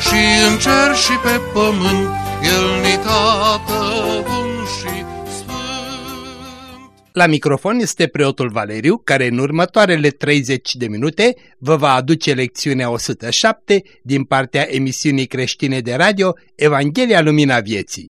și în cer și pe pământ, El ni tată bun și la microfon este preotul Valeriu, care în următoarele 30 de minute vă va aduce lecțiunea 107 din partea emisiunii creștine de radio Evanghelia Lumina Vieții.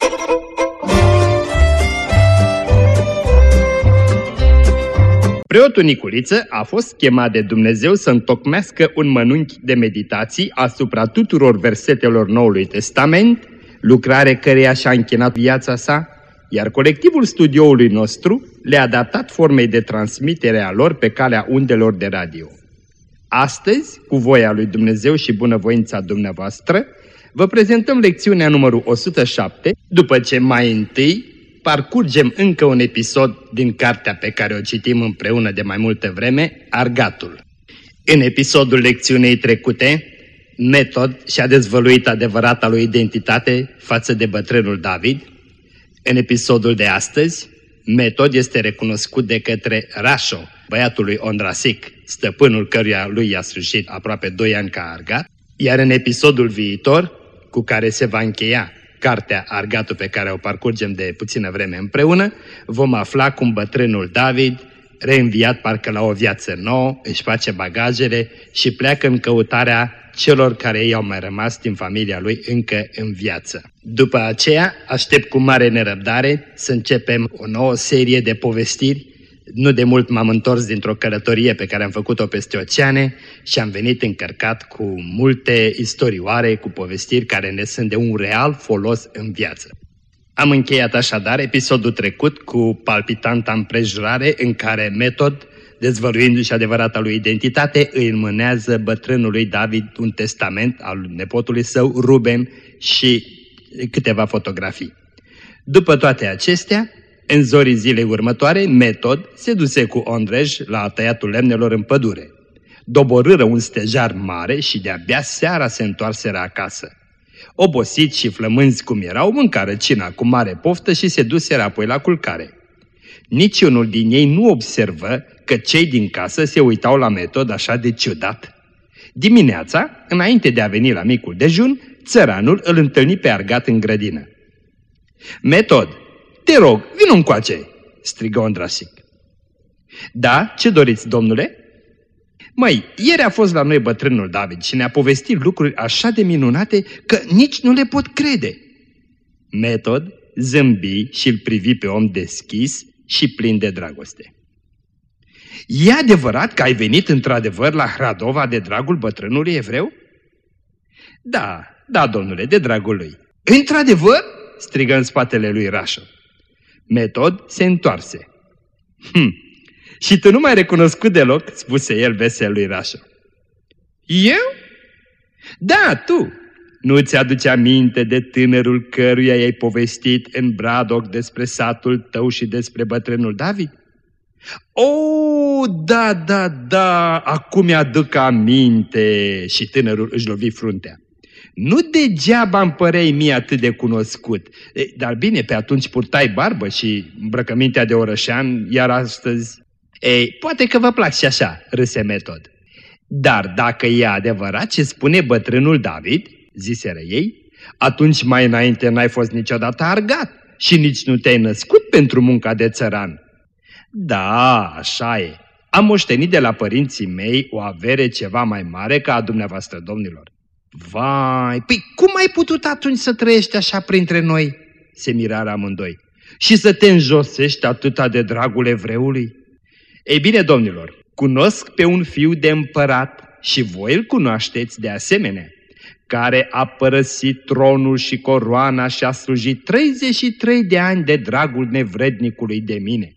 Preotul Niculiță a fost chemat de Dumnezeu să întocmească un mănunchi de meditații asupra tuturor versetelor Noului Testament, lucrare căreia și-a închinat viața sa, iar colectivul studioului nostru le-a adaptat formei de transmitere a lor pe calea undelor de radio. Astăzi, cu voia lui Dumnezeu și bunăvoința dumneavoastră, vă prezentăm lecțiunea numărul 107, după ce mai întâi parcurgem încă un episod din cartea pe care o citim împreună de mai multă vreme, Argatul. În episodul lecțiunei trecute, Metod și-a dezvăluit adevărata lui identitate față de bătrânul David. În episodul de astăzi, Metod este recunoscut de către Rașo, băiatul lui Ondrasic, stăpânul căruia lui i-a sfârșit aproape 2 ani ca argat, iar în episodul viitor, cu care se va încheia cartea Argatul pe care o parcurgem de puțină vreme împreună, vom afla cum bătrânul David, reînviat parcă la o viață nouă, își face bagajele și pleacă în căutarea celor care i-au mai rămas din familia lui încă în viață. După aceea, aștept cu mare nerăbdare să începem o nouă serie de povestiri. Nu de mult m-am întors dintr-o călătorie pe care am făcut-o peste oceane și am venit încărcat cu multe istorioare, cu povestiri care ne sunt de un real folos în viață. Am încheiat așadar episodul trecut cu palpitanta împrejurare în care Metod dezvăluindu-și adevărata lui identitate, îi înmânează bătrânului David un testament al nepotului său, Ruben, și câteva fotografii. După toate acestea, în zorii zilei următoare, Metod se duse cu Ondrej la tăiatul lemnelor în pădure. Doborâră un stejar mare și de-abia seara se întoarseră acasă. Obosiți și flămânzi cum erau, mâncară cina cu mare poftă și se duseră apoi la culcare. Niciunul din ei nu observă că cei din casă se uitau la metod așa de ciudat. Dimineața, înainte de a veni la micul dejun, țăranul îl întâlni pe argat în grădină. Metod, te rog, vin încoace, strigă Ondrasic. Da, ce doriți, domnule? Măi, ieri a fost la noi bătrânul David și ne-a povestit lucruri așa de minunate că nici nu le pot crede. Metod zâmbi și îl privi pe om deschis și plin de dragoste. E adevărat că ai venit într-adevăr la Hradova de dragul bătrânului evreu? Da, da, domnule, de dragul lui. Într-adevăr? strigă în spatele lui Rașo. Metod se întoarse. Hm, și tu nu m-ai recunoscut deloc, spuse el vesel lui Rașo. Eu? Da, tu. Nu ți aduce aminte de tânărul căruia i-ai povestit în Bradoc despre satul tău și despre bătrânul David? Oh, da, da, da, acum mi-aduc aminte și tânărul își lovi fruntea. Nu degeaba îmi părei mie atât de cunoscut, dar bine, pe atunci purtai barbă și îmbrăcămintea de orășean, iar astăzi... Ei, poate că vă place și așa, râse metod. Dar dacă e adevărat ce spune bătrânul David, ziseră ei, atunci mai înainte n-ai fost niciodată argat și nici nu te-ai născut pentru munca de țăran. Da, așa e. Am moștenit de la părinții mei o avere ceva mai mare ca a dumneavoastră, domnilor. Vai, păi cum ai putut atunci să trăiești așa printre noi? Se mirară amândoi. Și să te înjosești atâta de dragul evreului? Ei bine, domnilor, cunosc pe un fiu de împărat și voi îl cunoașteți de asemenea, care a părăsit tronul și coroana și a slujit 33 de ani de dragul nevrednicului de mine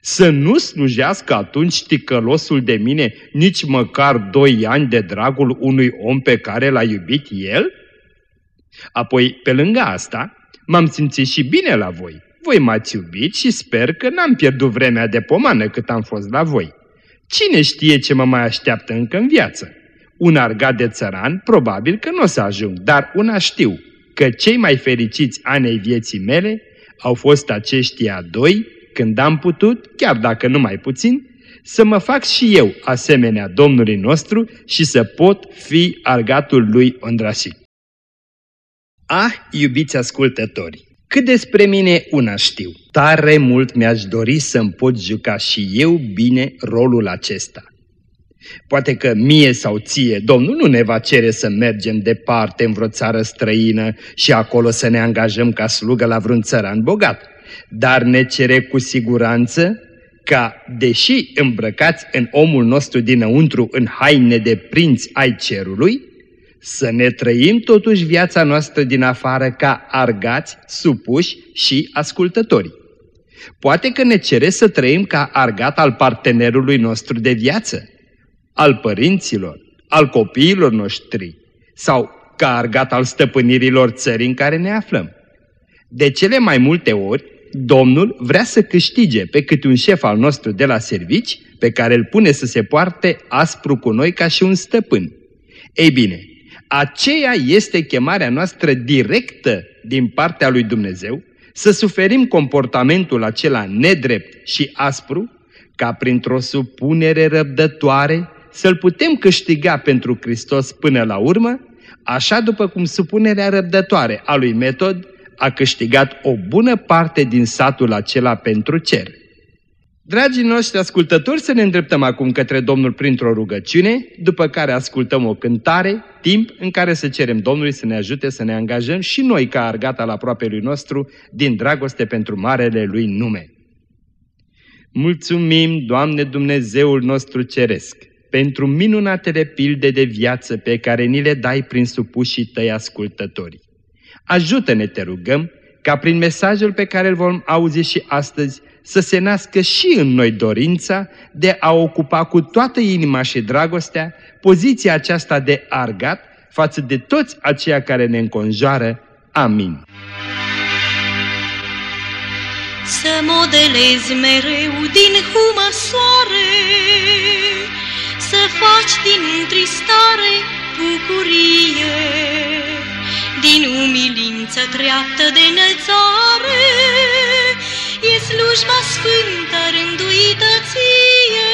să nu slujească atunci ticălosul de mine nici măcar doi ani de dragul unui om pe care l-a iubit el? Apoi, pe lângă asta, m-am simțit și bine la voi. Voi m-ați iubit și sper că n-am pierdut vremea de pomană cât am fost la voi. Cine știe ce mă mai așteaptă încă în viață? Un argat de țăran, probabil că nu o să ajung, dar una știu, că cei mai fericiți ani ai vieții mele au fost aceștia doi, când am putut, chiar dacă nu mai puțin, să mă fac și eu asemenea Domnului nostru și să pot fi argatul lui Ondrasic. Ah, iubiți ascultători, cât despre mine una știu, tare mult mi-aș dori să-mi pot juca și eu bine rolul acesta. Poate că mie sau ție Domnul nu ne va cere să mergem departe în vreo țară străină și acolo să ne angajăm ca slugă la vreun țăran bogat, dar ne cere cu siguranță ca, deși îmbrăcați în omul nostru dinăuntru în haine de prinți ai cerului, să ne trăim totuși viața noastră din afară ca argați, supuși și ascultători. Poate că ne cere să trăim ca argat al partenerului nostru de viață, al părinților, al copiilor noștri sau ca argat al stăpânirilor țării în care ne aflăm. De cele mai multe ori, Domnul vrea să câștige pe câte un șef al nostru de la servici, pe care îl pune să se poarte aspru cu noi ca și un stăpân. Ei bine, aceea este chemarea noastră directă din partea lui Dumnezeu, să suferim comportamentul acela nedrept și aspru, ca printr-o supunere răbdătoare să-L putem câștiga pentru Hristos până la urmă, așa după cum supunerea răbdătoare a lui Metod a câștigat o bună parte din satul acela pentru cer. Dragii noștri ascultători, să ne îndreptăm acum către Domnul printr-o rugăciune, după care ascultăm o cântare, timp în care să cerem Domnului să ne ajute să ne angajăm și noi ca argata la lui nostru din dragoste pentru marele Lui nume. Mulțumim, Doamne Dumnezeul nostru Ceresc, pentru minunatele pilde de viață pe care ni le dai prin supușii tăi ascultători. Ajută-ne, te rugăm, ca prin mesajul pe care îl vom auzi și astăzi să se nască și în noi dorința de a ocupa cu toată inima și dragostea poziția aceasta de argat față de toți aceia care ne înconjoară. Amin. Să modelezi mereu din humă soare, Să faci din întristare bucurie, Din umilință treaptă de înălțare, E slujba sfântă rânduită ție.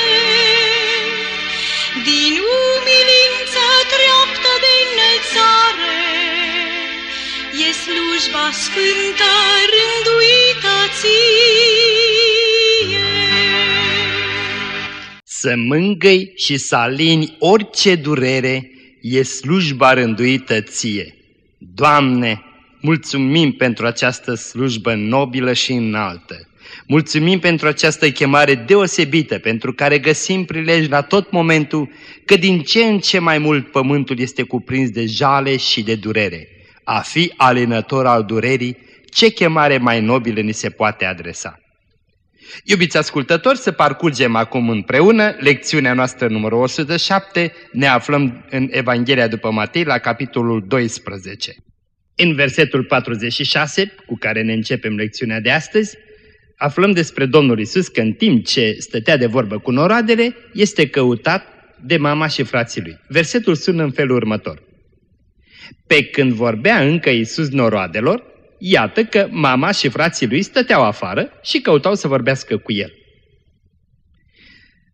Din umilință treaptă de înălțare, E slujba sfântă rânduită ție. Să mângâi și să alini orice durere, e slujba rânduită ție. Doamne, mulțumim pentru această slujbă nobilă și înaltă. Mulțumim pentru această chemare deosebită, pentru care găsim prilej la tot momentul că din ce în ce mai mult pământul este cuprins de jale și de durere. A fi alinător al durerii, ce chemare mai nobilă ni se poate adresa. Iubiți ascultători, să parcurgem acum împreună lecțiunea noastră numărul 107, ne aflăm în Evanghelia după Matei la capitolul 12. În versetul 46, cu care ne începem lecțiunea de astăzi, aflăm despre Domnul Isus că în timp ce stătea de vorbă cu noroadele, este căutat de mama și frații lui. Versetul sună în felul următor. Pe când vorbea încă Isus noroadelor, iată că mama și frații lui stăteau afară și căutau să vorbească cu el.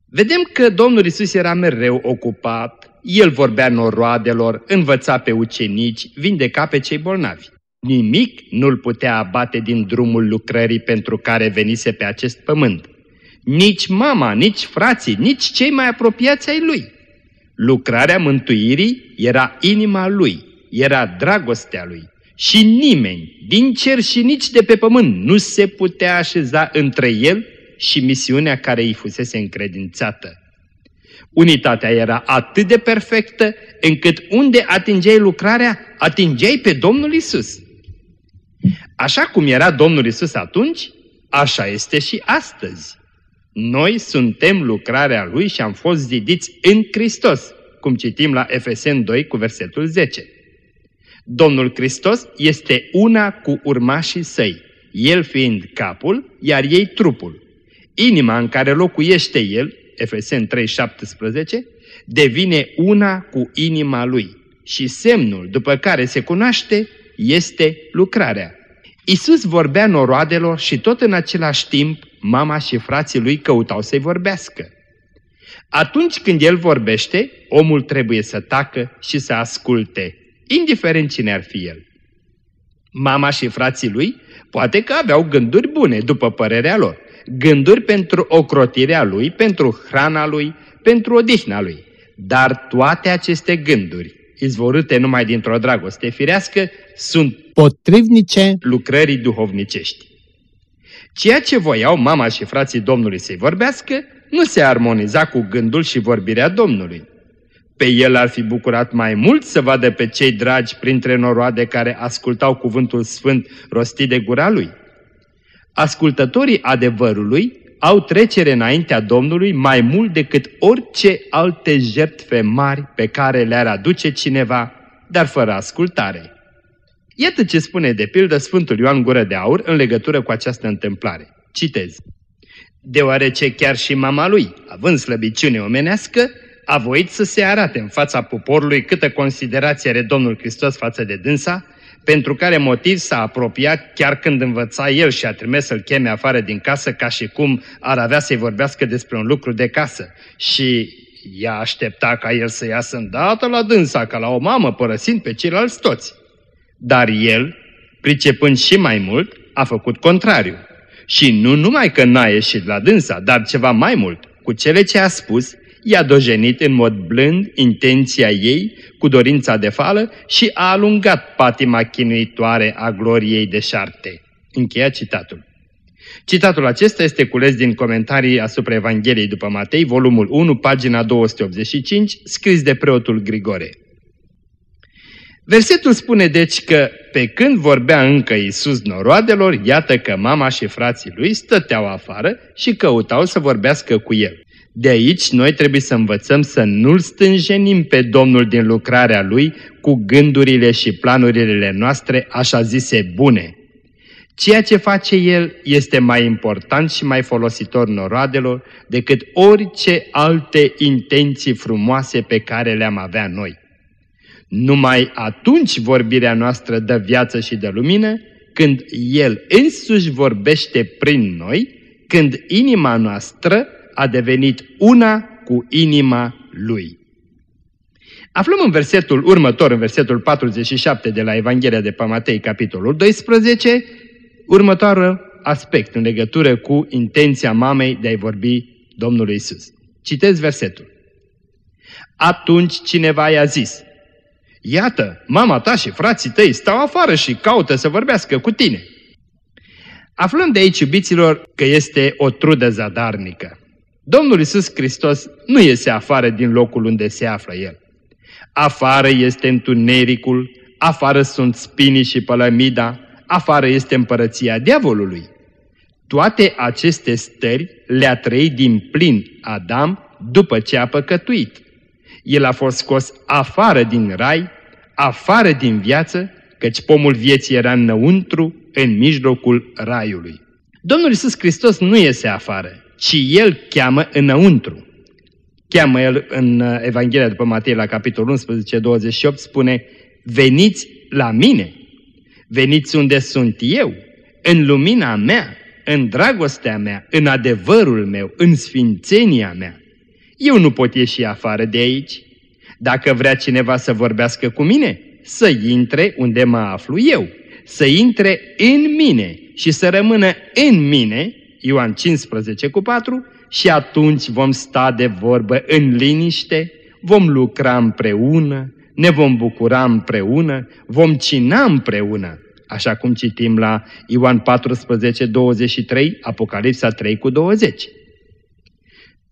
Vedem că Domnul Isus era mereu ocupat, el vorbea noroadelor, învăța pe ucenici, vindeca pe cei bolnavi. Nimic nu-l putea abate din drumul lucrării pentru care venise pe acest pământ. Nici mama, nici frații, nici cei mai apropiați ai lui. Lucrarea mântuirii era inima lui, era dragostea lui. Și nimeni, din cer și nici de pe pământ, nu se putea așeza între el și misiunea care îi fusese încredințată. Unitatea era atât de perfectă încât unde atingeai lucrarea, atingeai pe Domnul Isus. Așa cum era Domnul Isus atunci, așa este și astăzi. Noi suntem lucrarea Lui și am fost zidiți în Hristos, cum citim la Efesen 2 cu versetul 10. Domnul Hristos este una cu urmașii săi, El fiind capul, iar ei trupul. Inima în care locuiește El, Efesen 3,17, devine una cu inima Lui și semnul după care se cunoaște este lucrarea. Isus vorbea noroadelor și tot în același timp mama și frații lui căutau să-i vorbească. Atunci când el vorbește, omul trebuie să tacă și să asculte, indiferent cine ar fi el. Mama și frații lui poate că aveau gânduri bune, după părerea lor, gânduri pentru ocrotirea lui, pentru hrana lui, pentru odihna lui. Dar toate aceste gânduri, izvorâte numai dintr-o dragoste firească, sunt potrivnice lucrării duhovnicești. Ceea ce voiau mama și frații Domnului să-i vorbească, nu se armoniza cu gândul și vorbirea Domnului. Pe el ar fi bucurat mai mult să vadă pe cei dragi printre noroade care ascultau cuvântul sfânt rostit de gura lui. Ascultătorii adevărului au trecere înaintea Domnului mai mult decât orice alte jertfe mari pe care le-ar aduce cineva, dar fără ascultare. Iată ce spune de pildă Sfântul Ioan Gură de Aur în legătură cu această întâmplare. Citez. Deoarece chiar și mama lui, având slăbiciune omenească, a voit să se arate în fața poporului câtă considerație are Domnul Hristos față de dânsa, pentru care motiv s-a apropiat chiar când învăța el și a trimis să-l cheme afară din casă ca și cum ar avea să-i vorbească despre un lucru de casă. Și ea aștepta ca el să iasă îndată la dânsa, ca la o mamă, părăsind pe ceilalți toți. Dar el, pricepând și mai mult, a făcut contrariu. Și nu numai că n-a ieșit la dânsa, dar ceva mai mult. Cu cele ce a spus, i-a dojenit în mod blând intenția ei cu dorința de fală și a alungat patima chinuitoare a gloriei de șarte. Încheia citatul. Citatul acesta este cules din comentarii asupra Evangheliei după Matei, volumul 1, pagina 285, scris de preotul Grigore. Versetul spune deci că pe când vorbea încă Iisus noroadelor, iată că mama și frații lui stăteau afară și căutau să vorbească cu el. De aici noi trebuie să învățăm să nu-L stânjenim pe Domnul din lucrarea Lui cu gândurile și planurile noastre așa zise bune. Ceea ce face El este mai important și mai folositor noroadelor decât orice alte intenții frumoase pe care le-am avea noi. Numai atunci vorbirea noastră dă viață și de lumină, când El însuși vorbește prin noi, când inima noastră a devenit una cu inima Lui. Aflăm în versetul următor, în versetul 47 de la Evanghelia de Pamatei, capitolul 12, următorul aspect în legătură cu intenția mamei de a-i vorbi Domnului Isus. Citez versetul. Atunci cineva i-a zis, Iată, mama ta și frații tăi stau afară și caută să vorbească cu tine. Aflăm de aici, iubiților, că este o trudă zadarnică. Domnul Isus Hristos nu iese afară din locul unde se află El. Afară este întunericul, afară sunt spinii și pălămida, afară este împărăția diavolului. Toate aceste stări le-a trăit din plin Adam după ce a păcătuit. El a fost scos afară din rai, afară din viață, căci pomul vieții era înăuntru, în mijlocul raiului. Domnul Iisus Hristos nu iese afară, ci El cheamă înăuntru. Cheamă El în uh, Evanghelia după Matei la capitolul 11, 28, spune, veniți la mine, veniți unde sunt eu, în lumina mea, în dragostea mea, în adevărul meu, în sfințenia mea. Eu nu pot ieși afară de aici. Dacă vrea cineva să vorbească cu mine, să intre unde mă aflu eu, să intre în mine și să rămână în mine, Ioan 15 cu 4, și atunci vom sta de vorbă în liniște, vom lucra împreună, ne vom bucura împreună, vom cina împreună, așa cum citim la Ioan 14, 23, Apocalipsa 3 cu 20.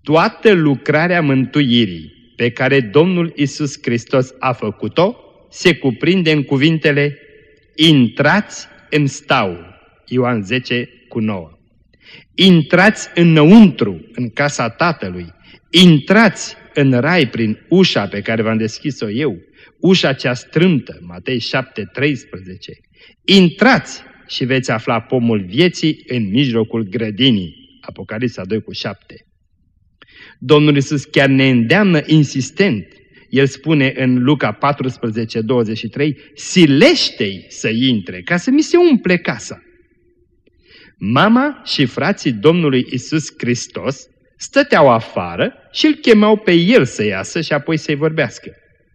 Toată lucrarea mântuirii pe care Domnul Isus Hristos a făcut-o se cuprinde în cuvintele Intrați în stau, Ioan 10 cu 9. Intrați înăuntru, în casa Tatălui. Intrați în rai prin ușa pe care v-am deschis-o eu. ușa cea strâmtă, Matei 7, 13. Intrați și veți afla pomul vieții în mijlocul grădinii, Apocalipsa 2 cu 7. Domnul Iisus chiar ne îndeamnă insistent. El spune în Luca 14, 23, silește-i să intre, ca să mi se umple casa. Mama și frații Domnului Isus Hristos stăteau afară și îl chemau pe el să iasă și apoi să-i vorbească.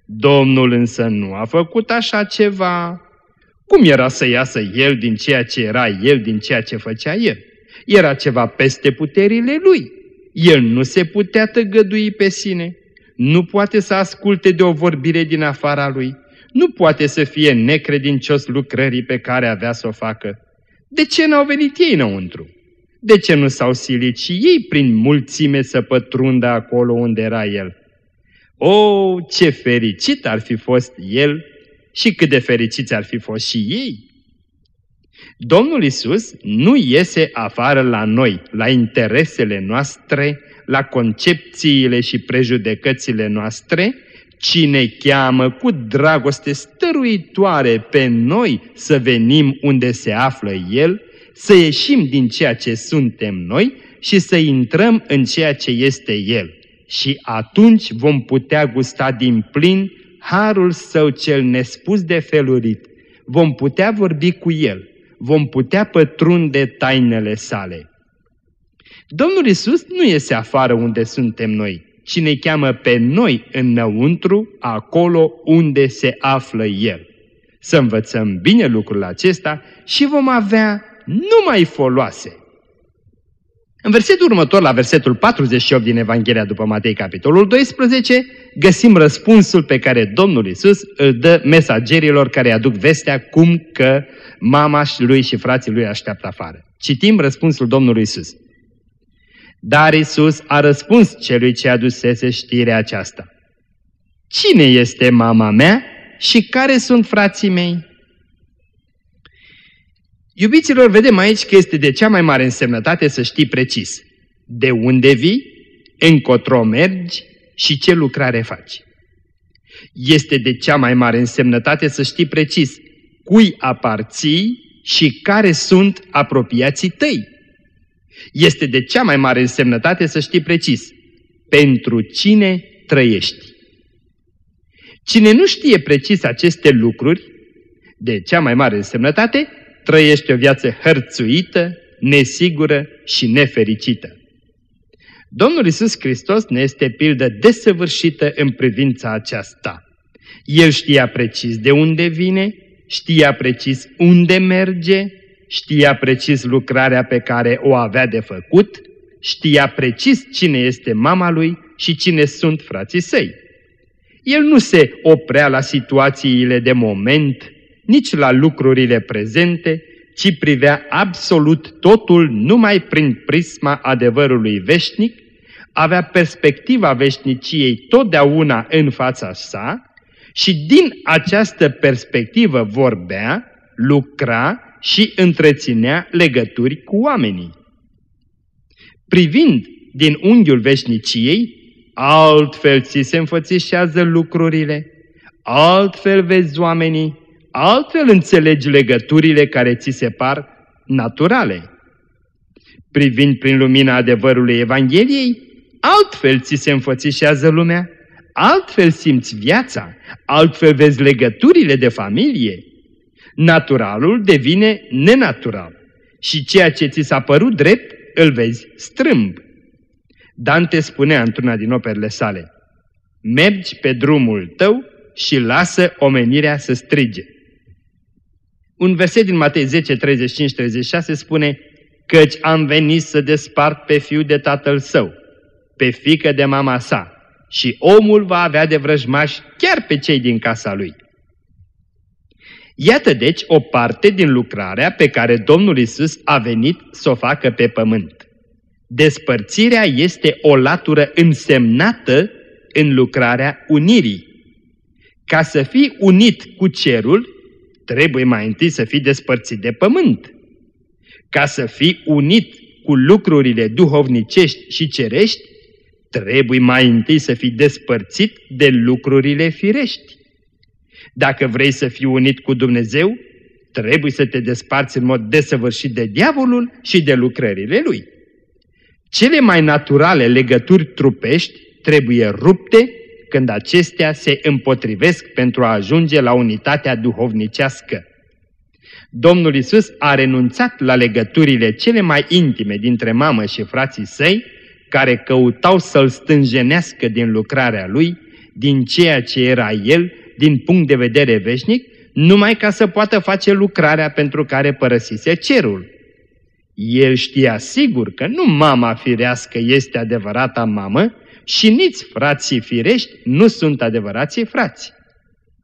Domnul însă nu a făcut așa ceva. Cum era să iasă el din ceea ce era el, din ceea ce făcea el? Era ceva peste puterile lui. El nu se putea tăgădui pe sine. Nu poate să asculte de o vorbire din afara lui. Nu poate să fie necredincios lucrării pe care avea să o facă. De ce n-au venit ei înăuntru? De ce nu s-au silit și ei prin mulțime să pătrundă acolo unde era el? O, ce fericit ar fi fost el și cât de fericiți ar fi fost și ei! Domnul Isus nu iese afară la noi, la interesele noastre, la concepțiile și prejudecățile noastre, ci ne cheamă cu dragoste stăruitoare pe noi să venim unde se află El, să ieșim din ceea ce suntem noi și să intrăm în ceea ce este El. Și atunci vom putea gusta din plin harul Său cel nespus de felurit. Vom putea vorbi cu El, vom putea pătrunde tainele sale. Domnul Isus nu iese afară unde suntem noi, ci ne cheamă pe noi înăuntru, acolo unde se află El. Să învățăm bine lucrul acesta și vom avea numai foloase. În versetul următor, la versetul 48 din Evanghelia după Matei, capitolul 12, găsim răspunsul pe care Domnul Isus îl dă mesagerilor care aduc vestea cum că mama și lui și frații lui așteaptă afară. Citim răspunsul Domnului Isus. Dar Isus a răspuns celui ce adusese știrea aceasta. Cine este mama mea și care sunt frații mei? Iubiților, vedem aici că este de cea mai mare însemnătate să știi precis de unde vii, încotro mergi și ce lucrare faci. Este de cea mai mare însemnătate să știi precis cui aparții și care sunt apropiații tăi. Este de cea mai mare însemnătate să știi precis pentru cine trăiești. Cine nu știe precis aceste lucruri, de cea mai mare însemnătate, trăiește o viață hărțuită, nesigură și nefericită. Domnul Isus Hristos ne este pildă desăvârșită în privința aceasta. El știa precis de unde vine, știa precis unde merge, știa precis lucrarea pe care o avea de făcut, știa precis cine este mama lui și cine sunt frații săi. El nu se oprea la situațiile de moment, nici la lucrurile prezente, ci privea absolut totul numai prin prisma adevărului veșnic, avea perspectiva veșniciei totdeauna în fața sa și din această perspectivă vorbea, lucra și întreținea legături cu oamenii. Privind din unghiul veșniciei, altfel ți se înfățișează lucrurile, altfel vezi oamenii, altfel înțelegi legăturile care ți se par naturale. Privind prin lumina adevărului Evangheliei, altfel ți se înfățișează lumea, altfel simți viața, altfel vezi legăturile de familie. Naturalul devine nenatural și ceea ce ți s-a părut drept îl vezi strâmb. Dante spunea într-una din operele sale, mergi pe drumul tău și lasă omenirea să strige. Un verset din Matei 10, 35-36 spune, Căci am venit să despart pe fiul de tatăl său, pe fică de mama sa, și omul va avea de vrăjmași chiar pe cei din casa lui. Iată deci o parte din lucrarea pe care Domnul Isus a venit să o facă pe pământ. Despărțirea este o latură însemnată în lucrarea unirii. Ca să fii unit cu cerul, trebuie mai întâi să fii despărțit de pământ. Ca să fii unit cu lucrurile duhovnicești și cerești, trebuie mai întâi să fii despărțit de lucrurile firești. Dacă vrei să fii unit cu Dumnezeu, trebuie să te desparți în mod desăvârșit de diavolul și de lucrările lui. Cele mai naturale legături trupești trebuie rupte când acestea se împotrivesc pentru a ajunge la unitatea duhovnicească. Domnul Isus a renunțat la legăturile cele mai intime dintre mamă și frații săi, care căutau să-l stânjenească din lucrarea lui, din ceea ce era el, din punct de vedere veșnic, numai ca să poată face lucrarea pentru care părăsise cerul. El știa sigur că nu mama firească este adevărata mamă și nici frații firești nu sunt adevărații frați.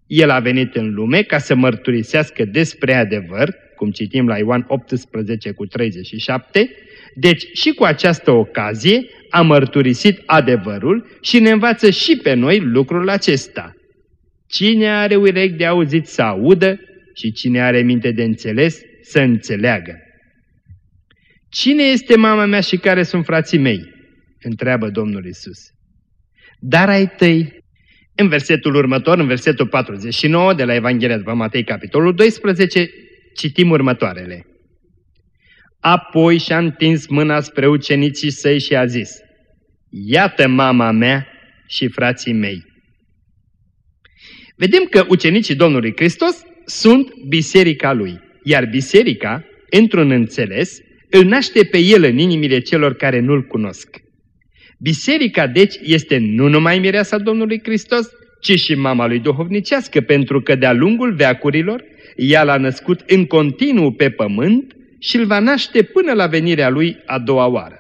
El a venit în lume ca să mărturisească despre adevăr, cum citim la Ioan 18 cu 37, deci și cu această ocazie a mărturisit adevărul și ne învață și pe noi lucrul acesta. Cine are urechi de auzit să audă și cine are minte de înțeles să înțeleagă. Cine este mama mea și care sunt frații mei? Întreabă Domnul Isus. Dar ai tăi. În versetul următor, în versetul 49 de la Evanghelia după Matei, capitolul 12, citim următoarele. Apoi și-a întins mâna spre ucenicii săi și a zis, Iată mama mea și frații mei. Vedem că ucenicii Domnului Hristos sunt biserica lui, iar biserica, într-un înțeles, îl naște pe el în inimile celor care nu-l cunosc. Biserica, deci, este nu numai mireasa Domnului Hristos, ci și mama lui duhovnicească, pentru că de-a lungul veacurilor ea l-a născut în continuu pe pământ și îl va naște până la venirea lui a doua oară.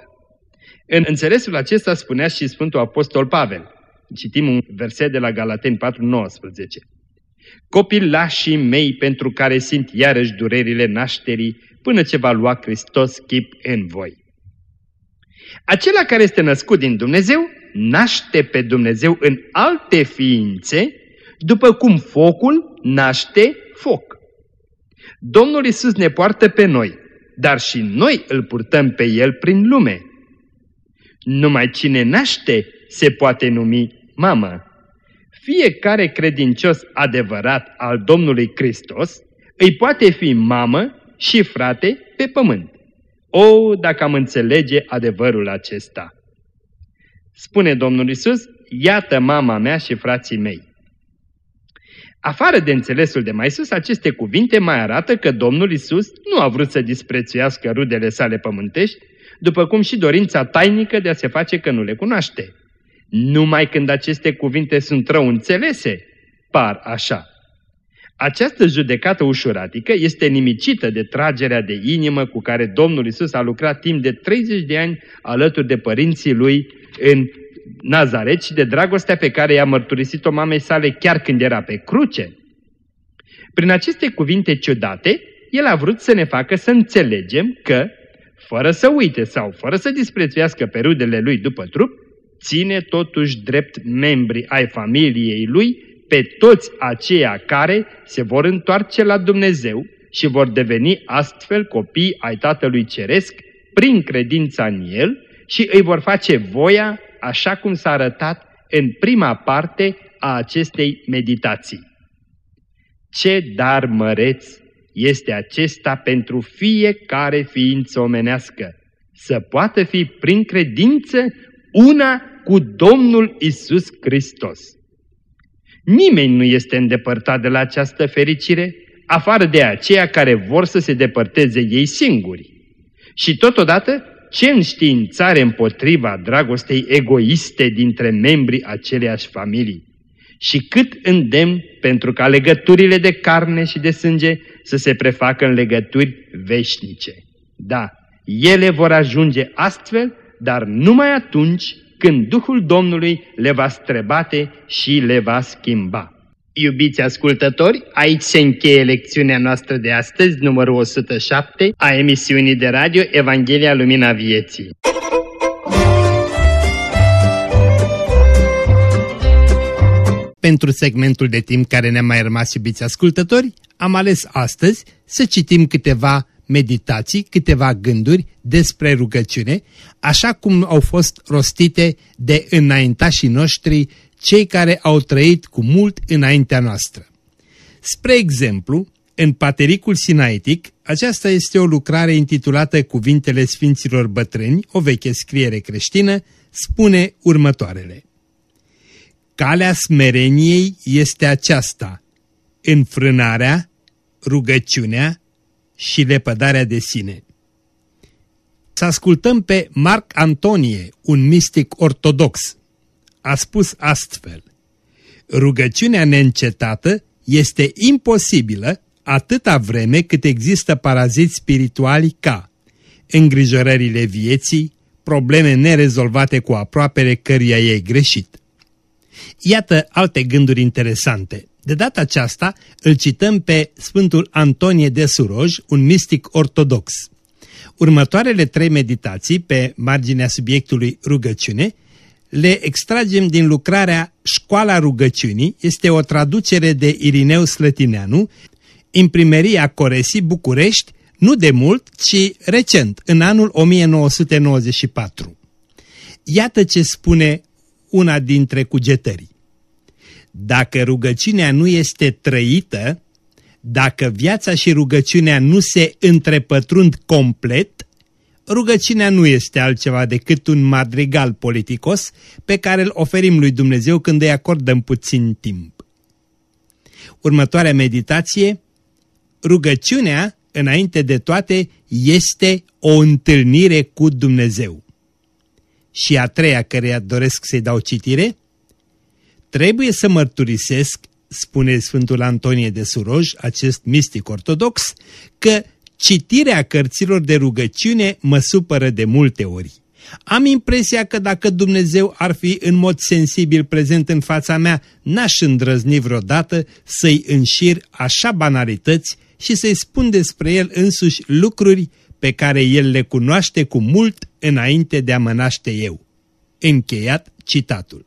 În înțelesul acesta spunea și Sfântul Apostol Pavel. Citim un verset de la Galateni 4.19. Copilașii mei pentru care simt iarăși durerile nașterii până ce va lua Hristos chip în voi. Acela care este născut din Dumnezeu, naște pe Dumnezeu în alte ființe, după cum focul naște foc. Domnul Isus ne poartă pe noi, dar și noi îl purtăm pe El prin lume. Numai cine naște se poate numi mamă. Fiecare credincios adevărat al Domnului Hristos îi poate fi mamă și frate pe pământ. O, dacă am înțelege adevărul acesta! Spune Domnul Isus, iată mama mea și frații mei. Afară de înțelesul de mai sus, aceste cuvinte mai arată că Domnul Isus nu a vrut să disprețuiască rudele sale pământești, după cum și dorința tainică de a se face că nu le cunoaște. Numai când aceste cuvinte sunt rău înțelese, par așa. Această judecată ușuratică este nimicită de tragerea de inimă cu care Domnul Isus a lucrat timp de 30 de ani alături de părinții lui în Nazaret și de dragostea pe care i-a mărturisit-o mamei sale chiar când era pe cruce. Prin aceste cuvinte ciudate, el a vrut să ne facă să înțelegem că, fără să uite sau fără să disprețuiască pe rudele lui după trup, ține totuși drept membri ai familiei lui pe toți aceia care se vor întoarce la Dumnezeu și vor deveni astfel copii ai Tatălui Ceresc prin credința în El și îi vor face voia așa cum s-a arătat în prima parte a acestei meditații. Ce dar măreț este acesta pentru fiecare ființă omenească, să poată fi prin credință una cu Domnul Isus Hristos. Nimeni nu este îndepărtat de la această fericire, afară de aceia care vor să se depărteze ei singuri. Și totodată, ce înștiințare împotriva dragostei egoiste dintre membrii aceleiași familii. Și cât îndemn pentru ca legăturile de carne și de sânge să se prefacă în legături veșnice. Da, ele vor ajunge astfel, dar numai atunci când Duhul Domnului le va străbate și le va schimba. Iubiți ascultători, aici se încheie lecțiunea noastră de astăzi, numărul 107, a emisiunii de radio Evanghelia Lumina Vieții. Pentru segmentul de timp care ne-a mai rămas, iubiți ascultători, am ales astăzi să citim câteva meditații, câteva gânduri despre rugăciune, așa cum au fost rostite de înaintașii noștri, cei care au trăit cu mult înaintea noastră. Spre exemplu, în Patericul Sinaitic, aceasta este o lucrare intitulată Cuvintele Sfinților Bătrâni, o veche scriere creștină, spune următoarele. Calea smereniei este aceasta, înfrânarea, rugăciunea și lepădarea de sine. Să ascultăm pe Marc Antonie, un mistic ortodox. A spus astfel, rugăciunea neîncetată este imposibilă atâta vreme cât există paraziți spirituali ca îngrijorările vieții, probleme nerezolvate cu aproapele căruia e greșit. Iată alte gânduri interesante. De data aceasta îl cităm pe Sfântul Antonie de Suroj, un mistic ortodox. Următoarele trei meditații pe marginea subiectului rugăciune le extragem din lucrarea Școala rugăciunii, este o traducere de Irineu Slătineanu, imprimeria Coresi București, nu de mult, ci recent, în anul 1994. Iată ce spune una dintre cugetării. Dacă rugăciunea nu este trăită, dacă viața și rugăciunea nu se întrepătrund complet, rugăciunea nu este altceva decât un madrigal politicos pe care îl oferim lui Dumnezeu când îi acordăm puțin timp. Următoarea meditație, rugăciunea, înainte de toate, este o întâlnire cu Dumnezeu. Și a treia căreia doresc să-i dau citire, trebuie să mărturisesc, spune Sfântul Antonie de Suroj, acest mistic ortodox, că citirea cărților de rugăciune mă supără de multe ori. Am impresia că dacă Dumnezeu ar fi în mod sensibil prezent în fața mea, n-aș îndrăzni vreodată să-i înșir așa banalități și să-i spun despre el însuși lucruri pe care el le cunoaște cu mult înainte de a mă naște eu. Încheiat citatul.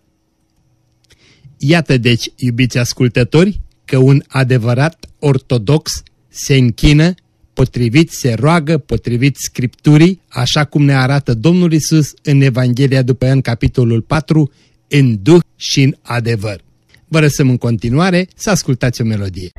Iată deci, iubiți ascultători, că un adevărat ortodox se închină, potrivit se roagă, potrivit Scripturii, așa cum ne arată Domnul Isus în Evanghelia după în capitolul 4, în duh și în adevăr. Vă lăsăm în continuare să ascultați o melodie.